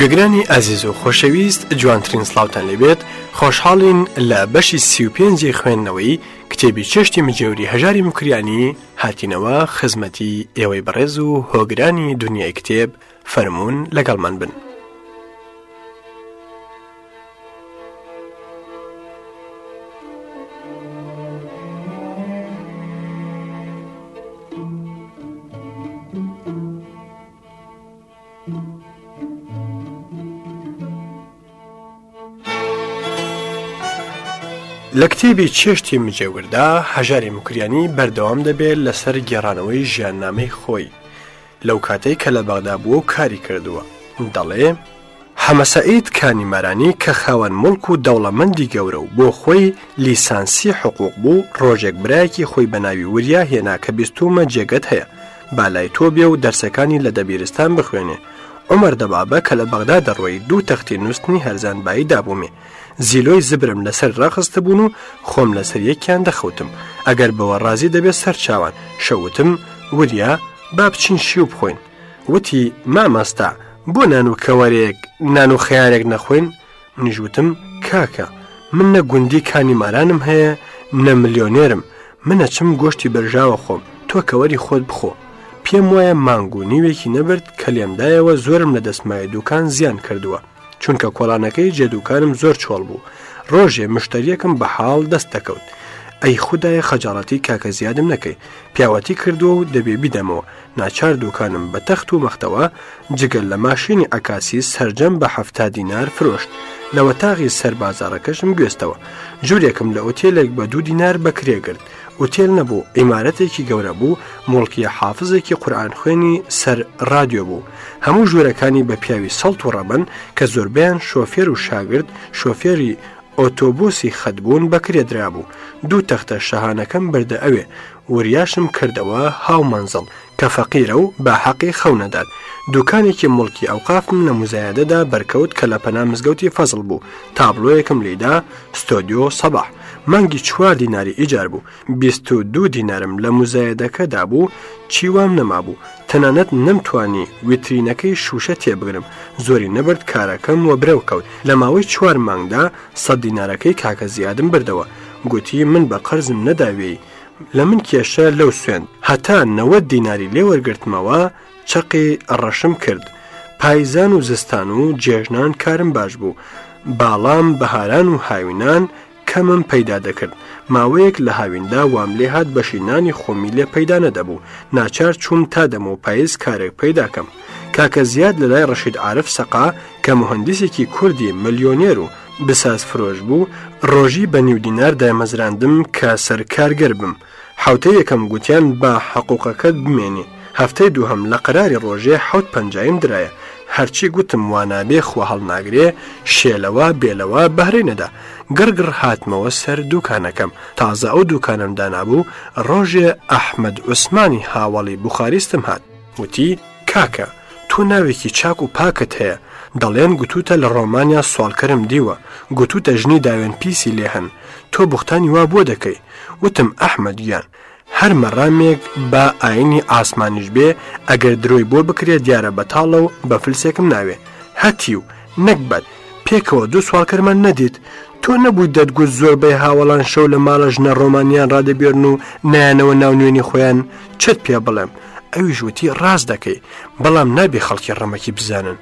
گەگرانی ئازیز و خۆشەویست جوانترین سلااوان لەبێت خۆشحاڵین لە بەشی سی5 خوێندنەوەی کتێبی چشتی مجێوری هەژاری مکریانی هاتینەوە خزمەتی ئێوەی بەڕێز و هۆگرانی دنیای کتێب فەرمونون لەگەڵمان بن. لە کتێبی چێشتی مجێوردا هەژاری مکریانی بەردەوام دەبێت لەسەر گێڕانەوەی ژیاننامەی خۆی لەو کاتەی کە لە باغدا بووە و کاری کردووە دەڵێ هەمەسەعید کانیمەرانی کە خاوەن ملک و دەوڵەمەندی گەورە و بۆ خۆی لیسانسی حقوق بوو ڕۆژێک برایەکی خۆی بەناوی وریا هێنا کە بیستومە جێگەت هەیە بالای تۆ بێ و دەرسەکانی لە دەبیرستان بخوێنێ عمر دەبابە کە لە بەغدا دەڕۆی دوو تەختی نووسنی هەرزانبایی دابوومێ زیلۆی زبرم لەسەر ڕاخستە بوون و خۆم لەسەر یەکیان دەخوتم ئەگەر بەوە ڕازی دەبێت سەر چاوان شەوتم وریا با بچین شی و بخۆین وتی مامەستا بۆ نان و کەوارەیەک نان و خیارێک نەخۆین نژوتم کاکە من نە گوندی کانی مارانم هەیە نە ملیۆنێرم منە چم گۆشتی بەرژاوە خۆم تۆ کەوەری خۆت بخۆ پێم وایە مانگو نیوێکی نەبرد کە لێمدایەوە زۆرم لە دەستمایە دوکان زیان کردووە چونکە کۆڵانەکەی جێدوکانم زۆر چۆڵ بوو ڕۆژێ مشتریەکەم بە حاڵ دەست دەکەوت ئەی خدای خەجاڵەتی کاکە زیادم نەکەی پیاوەتی کردووە و دەبێ بیدەمەوە ناچار دوکانم بە تەخت و مەختەوە جگەل لە ماشینی ئەکاسی سرجەم بە هەفتا دینار فرۆشت لە وەتاغی سەر بازارەکەشم گوێستەوە ژوورێکم لە ئۆتێلێک بە دوو دینار بەکرێگرت ئۆتێل نەبوو ئیمارەتێکی گەورە بوو مڵکی حافزێکی قورآان خوێنی سەر رادیۆ بوو هەموو ژوورەکانی بە پیاوی سەڵت و ڕەبەن کە زۆربیان شۆفێر و شاگرد شۆفێری ئۆتۆبوسی خەتبوون بەکرێدرا بوو دوو تەختە شەهانەکەم بردە ئەوێ وریاشم کردەوە هاو منزڵ کە فەقیرە و بە حەقی خەونەدات دوکانێکی مڵکی ئەوقافم لە موزایەدەدا بەرکەوت کە لە پەنا مزگەوتی فەزل بوو تابلۆیەکم لیدا ستۆدیۆ سەباح مانگی چوار دیناری ئیجار بوو دو دینارم لە موزایەدەکەدا بوو چیوام نەمابوو تەنانەت نەمتوانی ویترینەکەی شوشە تێبگرم زۆری نەبرد کارەکەم وە برەو کەوت لە ماوەی چوار مانگدا سەد دینارەکەی کاکە زیادم بردەوە گوتی من بە قەرزم نەداوی لە من کێشە لەو سوێن هەتا نەوە دیناری لێوەرگرتمەوە چقی ڕەشم کرد پایزان و زستان و جێژنان کارم باش بوو باڵام بەهاران و هاوینان کەمم پەیدا دەکرد ماوەیەک لە هاویندا وام لێ هات بەشینانی خۆمی لێ پەیدا نەدەبوو ناچار چوم تا دەم و پایز کارێک پەیداکەم کاکە زیاد لە لای ڕەشید عاعرف سەقا کە مهندسێکی کوردی ملیۆنێر و بساز فرۆش بوو ڕۆژی بە نیودینار دامەزراندم کە سەرکارگەر بم حوتەیەکەم گوتیان بە حقوقەکەت بمێنێ هەفتەی دووهم لە قراری ڕۆژێ حوت پنجیم درایە هەرچی گوتم وانابێ خو هەڵناگرێ شێلەوە بێلەوە بەهرێنەدا گرگر هاتمەوە سەر دوکانەکەم تازە ئەو دوکانم دانابوو ڕۆژێ ئەحمد عوسمانی هاوڵی بخاریستم هات وتی کاکە تۆ ناوێکی چاک و پاکت هەیە دەڵێن گوتوتە لە ڕۆمانیا سوالکەرم دیوە گوتوتە ژنی داوێن پیسی لێ هەن تۆ بختانی وا بۆ دەکەی وتم ئەحمەد گیان هەر مەڕامێک بە ئاینی ئاسمانیش بێ ئەگەر درۆی بۆ بکرێت دیارە بەتاڵە و بە فلسێکم ناوێ هەتی و نەکبەت پێکەوە دوو سوالکەمان نەدیت تۆ نەبووی دەدگوت زۆربەی هاوەڵان شەو لە ماڵە ژنە ڕۆمانیان ڕدەبێرن و نایانەوە ناو نوێنی خۆیان چت پێ بڵێم ئەویش وتی ڕاست دەکەی بەڵام نابێ خەڵکی ڕەمەکی بزانن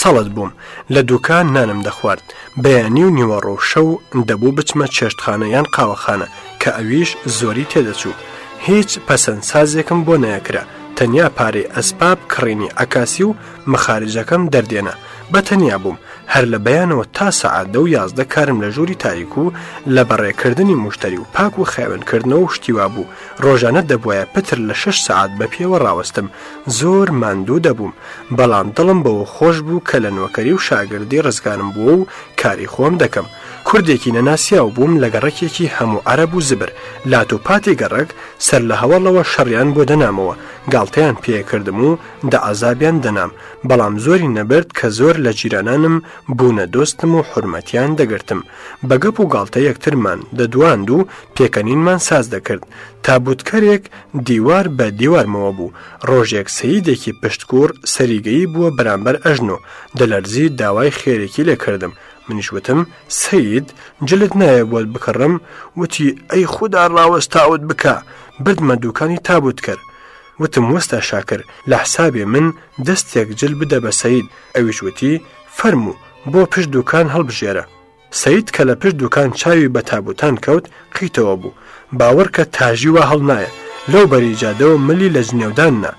سەڵت بووم لە دوکان نانم دەخوارد بەیانی و نیوەڕۆ شەو دەبوو بچمە چێشتخانە یان قاوەخانە کە ئەویش زۆری تێدەچوو. هیچ پەسەندسازێکم بۆ نەیەکرا تەنیا پارەی ئەسپاب کڕینی ئەکاسی و مەخارجەکەم دەردێنە بە تەنیا بووم هەر لە بەیانەوە تا سەعاددە و یازدە کارم لە ژووری تاریک و لە بەڕێکردنی مشتری و پاک و خێونکردنەوە و شتیوا بوو ڕۆژانە دەبواە پتر لە 6 سعات بە پێوە ڕاوەستم زۆر ماندوو دەبووم بەڵام دڵم بەوە خۆش بوو کە لە نوەکەری و شاگردی ڕزگارم بووە و کاری خۆم دەکەم کوردێکی نەناسیاو بووم لە گەڕەکێکی هەموو عەرب و زبر لاتۆپاتی گەڕک سەر لە هەوڵەوە شەڕیان بۆ دەنامەوە گاڵتەیان پێکردم و دە ئازابیان دەنام بەڵام زۆری نەبرد کە زۆر لە جیرانانم بوونە دۆستم و حرمەتیان دەگرتم بەگەپ و گاڵتە یەکترمان دەدواند و پێکەنینمان ساز دەکرد تابوتکەرێک دیوار بە دیوارمەوە بوو ڕۆژێک سەیدێکی پشتکوور سەریگەی بووە بەرامبەر ئەژن و دەلەرزی داوای خێرێکی لێکردم منیشوتم سید جلت نایە بۆت بکڕم وتی ئەی خوددا ڕاوەستاوت بکە بردمە دووکانی تابوت کرد وتم وەستا شاکر لە حسابێ من دەستێک جل بدە بە سید ئەویشوتی فەرمو بۆ پشت دوکان هەڵبژێرە سید کە لە پشت دوکان چاوی بە تابوتان کەوت قیتەوە بوو باوەڕ کە تاژیوە هەڵنایە لەو بەریجادەوە ملی لە زنێوداننا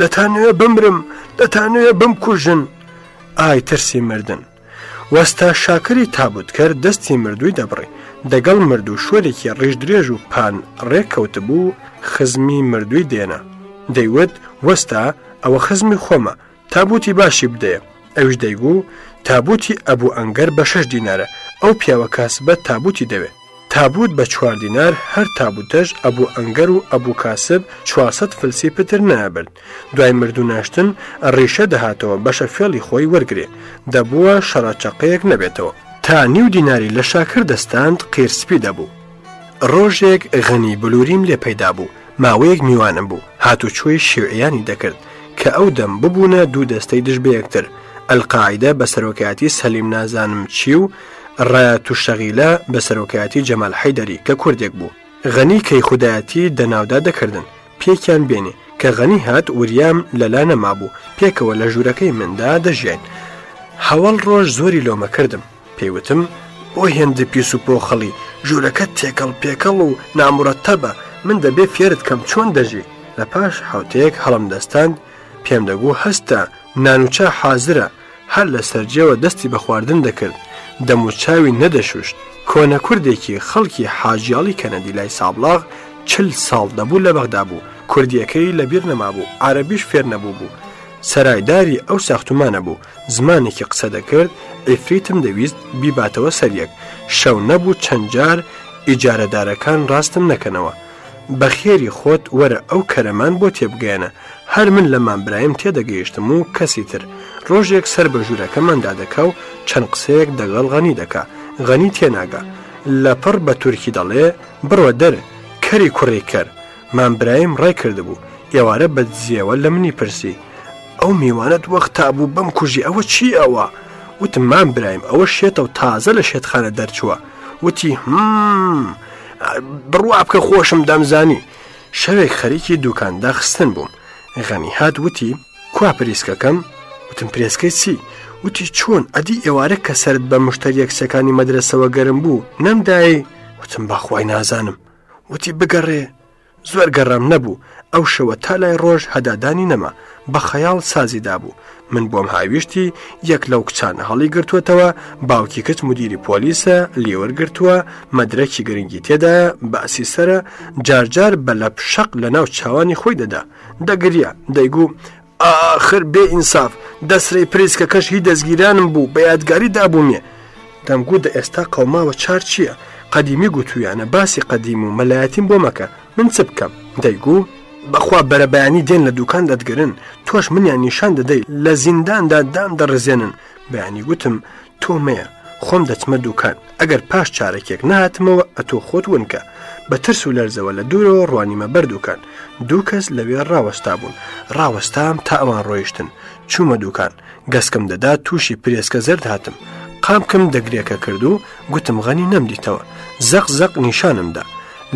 دەتانوێ بمرم دەتانوێ بمکوژن ئای ترسی مردن وەستا شاکری تابوتکەر دەستی مردووی دەبڕی دەگەڵ مردوو شوێرێکی ڕێژ درێژ و پان ڕێککەوت بوو خزمی مردووی دێنا دەیوت وەستا ئەوە خزمی خۆمە تابوتی باشی بدەیە ئەوش دەیگو تابوتی ئەبوو ئەنگەر بە شش دینارە ئەو پیاوە کاس بە تابوتی دەوێت تابوت بە چوار دینار هەر تابوتەش ئەبوو ئەنگەر و ئەبوو کاسب 400 فلسی پتر نابرد دوای مردو ناشتن ڕیشە دەهاتەوە بەشە فێڵی خۆی وەرگێ دەبووە شەڕەچەقەیەک نەبێتەوە تا نیو دیناری لە شاکر دەستاند قیرسپی دەبوو ڕۆژێک غەنی بلوریم لێ پەیدا بوو ماوەیەک میوانم بوو هاتوچۆی شێوعیانی دەکرد کە ئەو دەم ببوونە دوو دەستەی دژ بە یەکتر ئەلقاعدە بە سەرۆکاتی سەلیم نازانم چی و ڕەتوشەغیلە بە سەرۆکایەتی جەمال حەیدەری کە کوردێک بوو غەنی کەی خودایەتی دەناودا دەکردن پێکیان بێنێ کە غەنی هات وریام لەلا نەمابوو پێکەوە لە ژوورەکەی مندا دەژیان هەوڵ ڕۆژ زۆری لۆمە کردم پێیوتم بۆ هێندە پیس و پۆخەڵی ژوورەکە تێکەڵ پێکەڵ و نامورەتەبە من دەبێ فێرت کەم چۆن دەژی لە پاش حوتەیەک هەڵم دەستاند پێم دەگو هەستە نانوچە حازرە هەر لە سەررجەوە دەستی بە خواردن دەکرد دەموچاوی نەدەشوشت کۆنە کوردێکی خەڵکی حاجیاڵی کەنەدی لای سابلاغ چل ساڵ دەبوو لە بەغدا بوو کوردیەکەی لەبیر نەمابوو عربیش فێر نەبوو بوو سرایداری ئەو ساختومانە بوو زمانێکی قسە دەکرد ئیفریتم دەویست بیباتەوە سەریەک شەو نەبوو چەندجار ئیجارەدارەکان ڕاستم نەکەنەوە بەخێری خۆت وەرە ئەو کەرەمان بۆ تێبگەێنە هەر من لە مامبرایم تێدەگەیشتم و کەسی تر ڕۆژێک سەر بە ژوورەکەماندا دەکە و چەند قسەیەک دەگەڵ غەنی دەکا غەنی تێناگا لەپڕ بە تورکی دەڵێ بڕوە دەر کەری کوڕی کرد مامبرایم ڕای کردبوو ئێوارە بە جێوە لە منی پرسی ئەو میوانت وەخت تابوو بەم کوژی ئەوە چی ئەوە وتم مام برایم ئەوە شێتە و تازە لە شێتخانە دەرچووە وتی هم بڕوا بکە خۆشم دەمزانی شەوێک خەریکی دوکان داخستن بووم غەنی هات وتی کوا پریسکەکەم وتم پرێسکەی چی؟ وتی چۆن ئەدی ئێوارە کە سرد بە مشتری یەکسەکانی مەدرسەوە گەرم بوو نەمدایە وتم باخوای نازانم وتی بگەڕێ زۆر گەڕام نەبوو ئەو شەوە تا لای ڕۆژ هەدادانی نەما بە خەیاڵ سازیدا بوو من بۆم هاویشتی یەک لەو کچان هەڵی گرتووەتەوە باوکی کچ مدیری پۆلیسە لێوەرگرتووە مەدرەکی گرنگی تێدایە باسی سرە جارجار بە لە پشق لە ناو چاوانی خۆی دەدا دەگریە دەیگو ئاخر بێ ئینساف دەسری پرسکە کەش هی دەستگیرانم بوو بە یادگاری دابوومێ دەمگو دە ئێستا قەوماوە چار چییە؟ قەدیمی گوتویانە باسی قەدیم و مەلایەتیم بۆ مەکە من چ بکەم دەیگو بەخوا بەرەبیانی دێن لە دوکان دەدگرن تۆش منیان نیشان دەدەی لە زینداندا دام دەڕزێنن بەیانی گوتم تۆمەیە خۆم دەچمە دوکان ئەگەر پاش چارەکێک نهاتمەوە ئەتۆ خۆت ونکە بە ترس و لەرزەوە لە دوورەوە ڕوانیمە بەردووکان دوو کەس لەوێ ڕاوەستا بوون ڕاوەستام تا ئەوان ڕۆیشتن چوومە دوکان گەسکم دەدا تووشی پرێسکە زرد هاتم قامکم دەگرێکە کرد و گوتم غەنی نەمدیتەوە زەق زەق نیشانمدا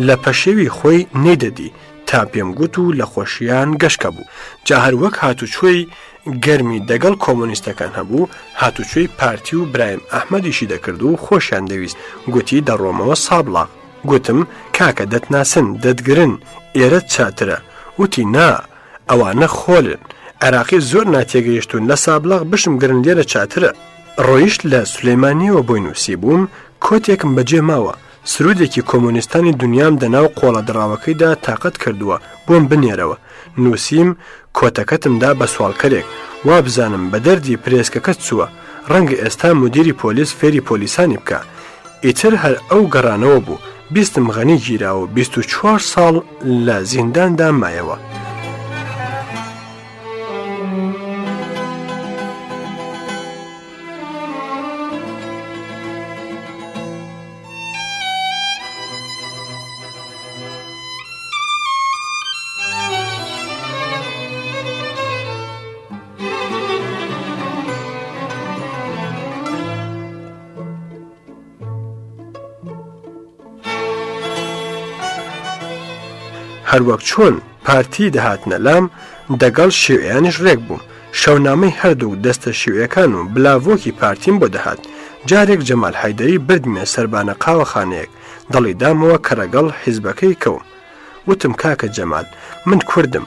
لە پەشێوی خۆی نەیدەدی تا پێم گوت و لە خۆشییان گەشکە بوو جا هەر وەک هاتوچۆی گەرمی دەگەڵ کۆمونیستەکان هەبوو هاتوچۆی پارتی و برایم ئەحمەدیشی دەکرد و خۆشیان دەویست گوتی دەڕۆمەوە سابڵاق گوتم کاکە دەتناسن دەدگرن ئێرە چاترە وتی نا ئەوانە خۆلن عراقی زۆر ناتێگەیشتون لە سابلاغ بشم گرن لێرە چاترە ڕۆیشت لە سلەیمانیەوە بۆی نووسی بووم کۆتێکم بەجێ ماوە سرودێکی کۆمونیستانی دنیام دەناو قۆڵە دراوەکەیدا تااقەت کردووە بۆم بنێرەوە نووسیم کۆتەکەتمدا بە سوالکەرێک وا بزانم بە دەردی پرێسکەکە چووە ڕەنگە ئێستا مدیری پۆلیس فێری پۆلیسانی بکە ئیتر هەر ئەو گەڕانەوە بوو بیستم غەنی گیراوە 24 ساڵ لە زینداندا مایەوە. هەروەک چۆن پارتی دەهاتنە لام دەگەڵ شێویانش ڕێک بووم شەونامەی هەردوو دەستە شێوەکان و بلاڤۆکی پارتیم بۆ دەهات جارێک جەمال حیدەری بردمێ سربانە قاوەخانەیەک دڵی دامەوە کەرەگەڵ حیزبەکەی کەوم وتم کاکە جەمال من کوردم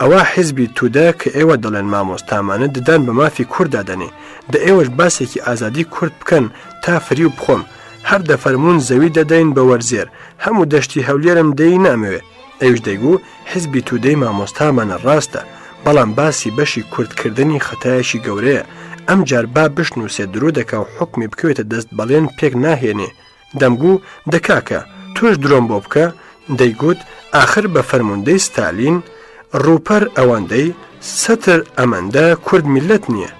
ئەوە حیزبی تودا کە ئێوە دەڵێن مامۆستامانە ددان بە مافی کووردا دەنێ دە ئێوەش باسێکی ئازادی کورد بکەن تا فری و بخۆم هەر دەفەرمونون زەوی دەدەین بە وەرزێر هەموو دەشتی هەولێرم دەی نامەوێت ئەوش دەیگو حزبی تودەی مامۆستامانە ڕاستە بەڵام باسی بەشی کورتکردنی خەتایشی گەورەیە ئەم جاربا بشنووسێ درو دەکا و حکمی بکوێتە دەست بەڵێن پێک ناهێنێ دەمگو دەکاکە توش درۆم بۆ بکە دەیگوت آخر بە فەرموندەی ستالین ڕووپەر ئەوەندەی سەتر ئەمەندە کورد میلەت نییە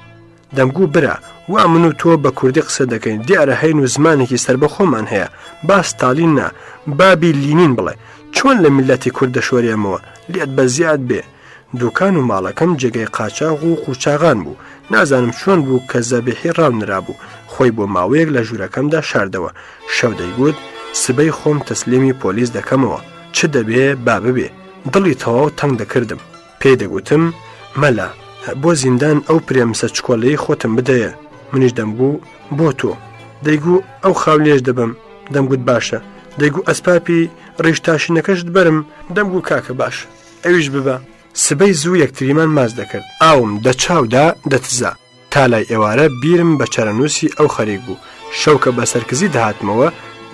دەمگو برا وا من و تۆ بە کوردی قسە دەکەین دیارە هەین و زمانێکی سربەخۆمان هەیە با ستالین نا بابی لینین بڵێ چۆن لە ملەتی کووردە شوێمەوە لێت بە زیاد بێ دوکان و ماڵەکەم جێگەی قاچاغ و قوچاغان بوو نازانم چۆن بوو کە زەبێحی ڕاونرا بوو خۆی بۆ ماوەیەک لە ژوورەکەمدا شاردەوە شەو دەیگوت سبەی خۆم تەسلیمی پۆلیس دەکەمەوە چ دەبێ با ببێ دڵی تەواو تەنگ دەکردم پێی دەگوتم مەلا بۆ زیندان ئەو پرێمسە چکۆلەی خۆتم بدەیە منیش دەمبوو بۆ تۆ دەیگو ئەو خاولێش دەبم دەمگوت باشە دەیگو ئەسپاپی ڕێژتاشینەکەشت بەرم دەمگو کاکە باش ئەویش ببە سبەی زوو یەکتریمان ماز دەکرد ئاوم دەچاودا دەتزا تا لای ئێوارە بیرم بە چەرەنووسی ئەو خەریک بوو شەوکە بە سەرکزی دەهاتمەوە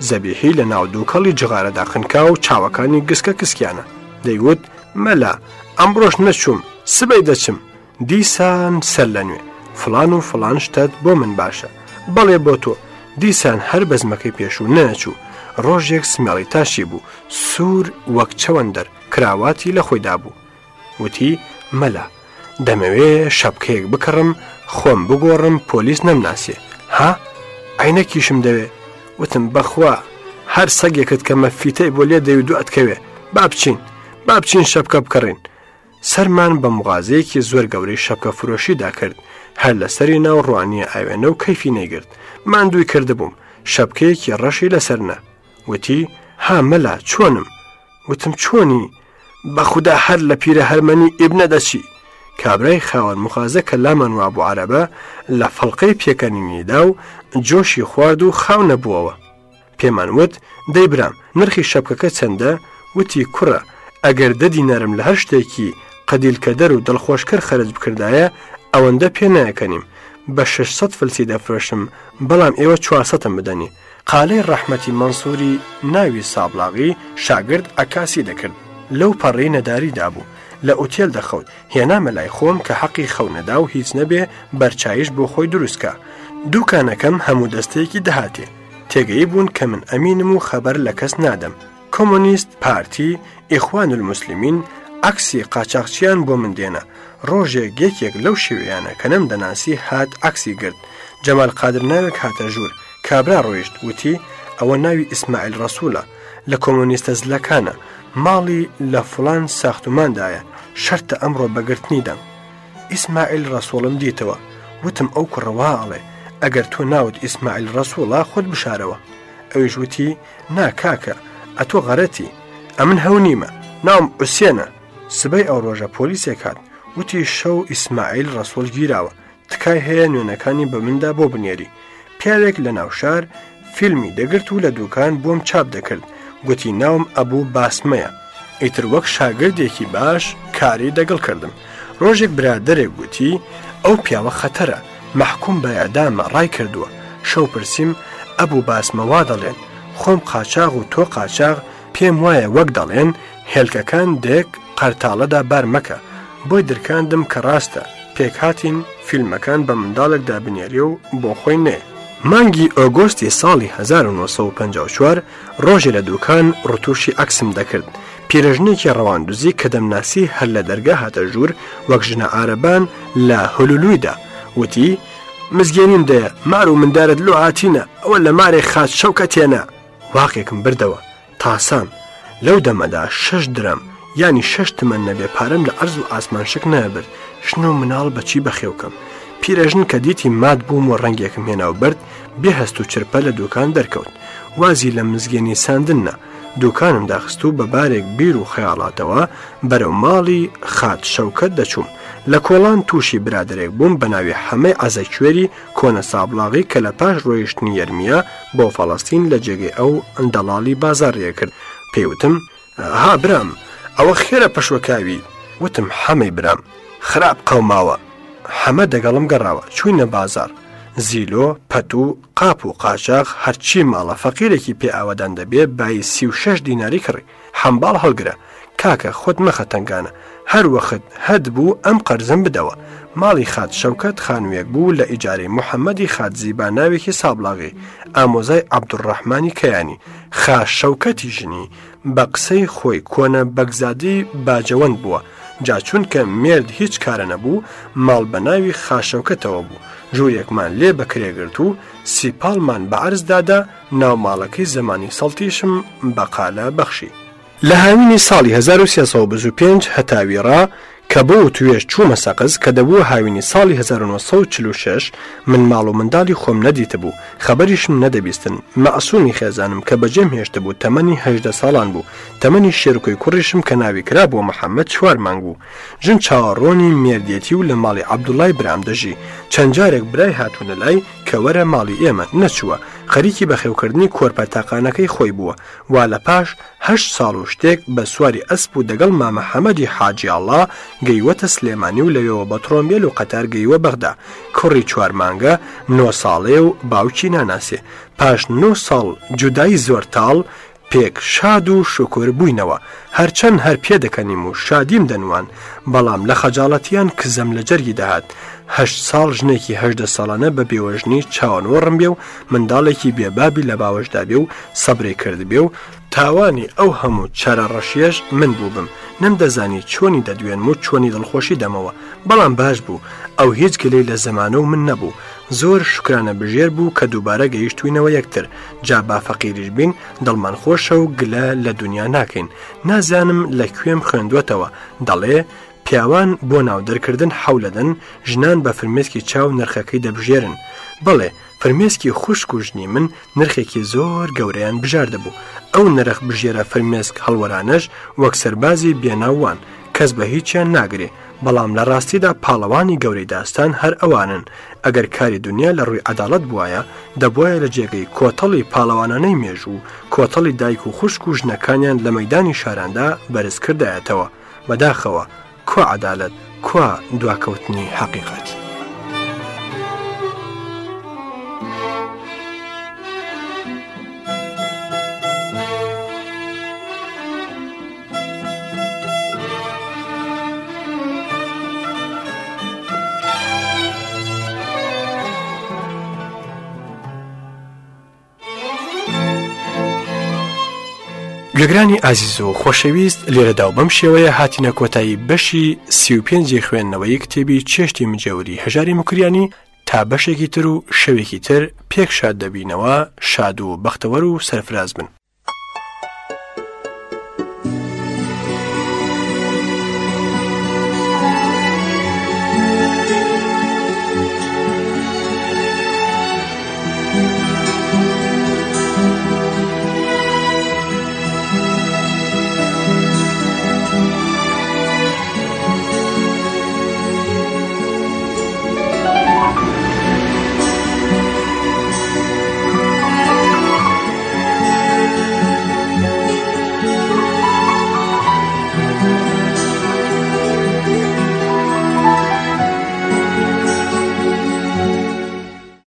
زەبیحی لە ناو دووکەڵی جغارە داخنکا و چاوەکانی گسکە کسکیانە دەیگوت مەلا ئەمڕۆژ نەچوم سبەی دەچم دیسان سەر لە نوێ فلان و فلان شتت بۆ من باشە بەڵێ بۆ تۆ دیسان هەر بەزمەکەی پێشوو نەچوو ڕۆژێک سمێڵی تاشی بوو سوور وەک چەوەندەر کراواتی لە خۆیدا بوو وتی مەلا دەمەوێ شەپکەیەک بکڕم خۆم بگۆڕم پۆلیس نەمناسێ ها ئاینەکیشم دەوێ وتم بەخوا هەر سەگێکت کەمە فیتەی بۆ لێ دەوی دو ئەتکەوێ با بچین با بچین شەپکە بکەڕین سەرمان بە مغازەیەکی زۆر گەورەی شەپکە فرۆشیدا کرد هەر لەسەری ناو ڕوانیە ئاوێنە و کەیفی نەیگرت مادووی کردبووم شەپکەیەکی ڕەشی لەسەرنە وتی ها مەلا چۆنم وتم چۆنی بەخدا هەر لە پیرە هەرمەنی ئبنە دەچی کابرای خاوەن مخازە کە لامان وابوو عربە لە فەڵلقەی پێکەنینیدا و جۆشی خوارد و خاو نەبووەوە پێمان وت دەیبرام نرخی شەپکەکە چەندە وتی کوڕە ئەگەر دەدی نەرم لە هەر شتێکی قەدیلکە دەر و دڵخۆشکر خەرج بکردایە ئەوەندە پێ نایەکەنیم بە 600 فلسی دەفرۆشم بەڵام ئێوە 400م بدەنی قالەی ڕەحمەتی منسووری ناوی سابلاغی شاگرد ئەکاسی دەکرد لەو پەڕی نەداریدا بوو لە ئوتێل دەخەوت هێنامە لای خۆم کە حەقی خەونەدا و هیچ نەبێ بەرچایش بۆ خۆی دروستکە دوکانەکەم هەموو دەستەیەکی دەهاتێ تێگەی بوون کە من ئەمینم و خەبەر لە کەس نادەم کۆمونیست پارتی ئیخوان المسلمین ئەکسی قاچاقچیان بۆ من دێنە ڕۆژێک یەکێک لەو شێویانە کە نەم دەناسی هات ئەکسی گرت جەمال قادر ناوێک هاتە ژوور کابرا ڕۆیشت وتی ئەوە ناوی ئیسماعیل ڕسوولە لە کۆمونیستە زلەکانە ماڵی لە فلان ساختوماندایە شەرتە ئەمڕۆ بەگرتنیدەم ئیسماعیل ڕسوڵم دیتەوە وتم ئەو کوڕەواڵێ ئەگەر تۆ ناوت ئیسماعیل ڕسوڵا خۆت بشارەوە ئەویش وتی ناکاکە ئەتۆ غەرەتی ئەمن هەو نیمە ناوم ئوسێنە سبەی ئەو ڕۆژە پۆلیسێک هات وتی شەو ئیسماعیل ڕسوڵ گیراوە تکای هەیە نوێنەکانی بە مندا بۆ بنێری پیاوێک لە ناوشار فیلمی دەگرت و لە دوکان بۆم چاپ دەکرد گوتی ناوم ئەبوو باسمەیە ئیتر وەک شاگردێکی باش کاری دەگەڵ کردم ڕۆژێک برادرێک گوتی ئەو پیاوە خەتەرە محکوم بە ئەدامە ڕای کردووە شەو پرسییم ئەبوو باسمەوا دەڵێن خۆم قاچاغ و تۆ قاچاغ پێم وایە وەک دەڵێن هێلکەکان دێک قەرتاڵەدا بار مەکە بۆی درکاندم کە ڕاستە پێک هاتین فیلمەکان بە منداڵێکدا بنێری و بۆ خۆی نێ مانگی ئۆگۆستی ساڵی 1954 ڕۆژێ لە دوکان ڕتوشی ئەکسم دەکرد پیرەژنێکی ڕەواندوزی کە دەمناسی هەر لە دەرگا هاتە ژوور وەک ژنە ئارەبان لە هەلولوویدا وتی مزگێنین دەیە مار و مندارت لۆ هاتینە ئەوە لە مارێ خات شەوکە تێنە واقێکم بردەوە تاسان لەو دەمەدا شش درم ینی شش تمەن نەبێ پارەم لە ئەرز و ئاسمان شک نەبرد شن و مناڵ بەچی بەخێوکەم پیرەژن کە دیتی مات بووم و ڕەنگێکم هێناو برد بێهست و چرپە لە دوکان دەرکەوت وازی لە مزگێنی ساندننا دوکانم داخست و بە بارێک بیر و خەیاڵاتەوە بەرەو ماڵی خات شەوکەت دەچوم لە کۆڵان تووشی برادێک بووم بە ناوی هەمەی ئازەکوێری کۆنە سابلاغی کە لە پاش ڕۆیشتنی یەرمیە بۆ فەڵاستین لە جێگەی ئەو ئەندەڵالی بازارڕێ کرد پێوتم ها برام ئەوە خێرە پەشوەکاوی وتم هەمەی برام خراپ قەوماوە هەمە دەگەڵم گەڕاوە چوینە بازار زیلۆ پەت و قاپ و قاچاق هەرچی ماڵە فەقیرێکی پێ ئاوادان دەبێت بای سی و شش دیناری کڕی هەمباڵ هەڵگرە کاکە خۆت مەخە تنگانە هەر وەخت هەد بوو ئەم قەرزم بدەوە ماڵی خات شەوکەت خانوویەک بوو لە ئیجاری محەممەدی خاتزیبا ناوێکی سابلاغی ئامۆزای عبدوڕەحمانی کەیانی خاش شەوکەتی ژنی بە قسەی خۆی کۆنە بەگزادی باجەوەند بووە جا چونکە مرد هیچ کارە نەبوو ماڵ بە ناوی خاشەوکەتەوە بوو ژوورێکمان لێ بەکرێگرت و سیپالمان بە عرزدادا ناوماڵەکەی زمانی سەڵتیشم بەقالە بەخشی لە هاوینی ساڵی 1995 هەتاویڕا کە بۆ توێش چوومە سەقز کە دەبوو هاوینی ساڵی 1946 من ماڵ و منداڵی خۆم نەدیتە بوو خەبەریشم نەدەبیستن مەعسومی خێزانم کە بەجێم هێشتە بوو تەمەنی هەدە ساڵان بوو تەمەنی شێرکۆی کوڕیشم کە ناوی کرا بۆ محەممەد چوار مانگ بوو ژن چاوەڕۆنی مێردێتی و لە ماڵی عبدوڵای برام دەژی چەند جارێک برای هاتوونە لای کە وەرە ماڵی ئێمە نەچووە خەریکی بەخێوکردنی کۆرپە تاقانەکەی خۆی بووە وا لە پاش هە ساڵ و شتێک بە سواری ئەسپ و دەگەڵ مامەحەمەدی حاجیاڵا گەیوەتە سلێمانی و لەوێەوە بە ترۆمبیل و قەتار گەیوە بەغدا کوڕی چوارمانگە نۆ ساڵێ و باوکی ناناسێ پاش 9 ساڵ جودایی زۆرتاڵ پێک شاد و شکر بووینەوە هەرچەند هەر پێ دەکەنیم و شادیم دەنوان بەڵام لە خەجاڵەتیان کزەم لە جەرگی دەهات هەشت ساڵ ژنێکی هەشدە ساڵانە بە بێوەژنی چاوانوەڕم بێ و منداڵێکی بێبابی لە باوەشدا بێ و سەبرێ کرد بێ و تاوانی ئەو هەموو چارە ڕەشیەش من بوو بم نەمدەزانی چۆنی دەدوێن و چۆنی دڵخۆشی دەمەوە بەڵام باش بوو ئەو هیچ گلەی لە زەمانە و من نەبوو زۆر شکرانە بژێر بوو کە دووبارە گەیشتوینەوە یەکتر جا با فەقیریش بین دڵمان خۆشە و گلە لە دنیا ناکەین نازانم لە کوێم خوێندوێتەوە دەڵێ پیاوان بۆ ناودەرکردن حولەدەن ژنان بە فرمێسکی چاو نرخەکەی دەبژێرن بڵێ فرمێسکی خوشک و ژنی من نرخێکی زۆر گەورەیان بژاردەبوو ئەو نرخ بژێرە فرمێسک هەڵوەرانەش وەک سەربازی بێناوان کەس بە هیچیان ناگرێ بەڵام لە ڕاستیدا پاڵەوانی گەورەی داستان هەر ئەوانن ئەگەر کاری دنیا لە ڕووی عدالت بواە دەبواە لە جێگەی کۆتەڵی پاڵەوانانەی مێژوو کۆتەڵی دایک و خوشک و ژنەکانیان لە مەدانی شاراندا بەرزکردایەتەوە بەداخەوە کۆ عدالت کوا دواکەوتنی حقیقەتی گەگرانی ئازیز و خۆشەویست لێرەدا و بەم شێوەیە هاتینە کۆتایی بەشی سی و پێنجی خوێندنەوەی کتێبی چێشتی مجێوری هەژاری مکریانی تا بەشێکی تر و شەوێکی تر پێک شاد دەبینەوە شاد و بەختەوەر و سەرفراز بن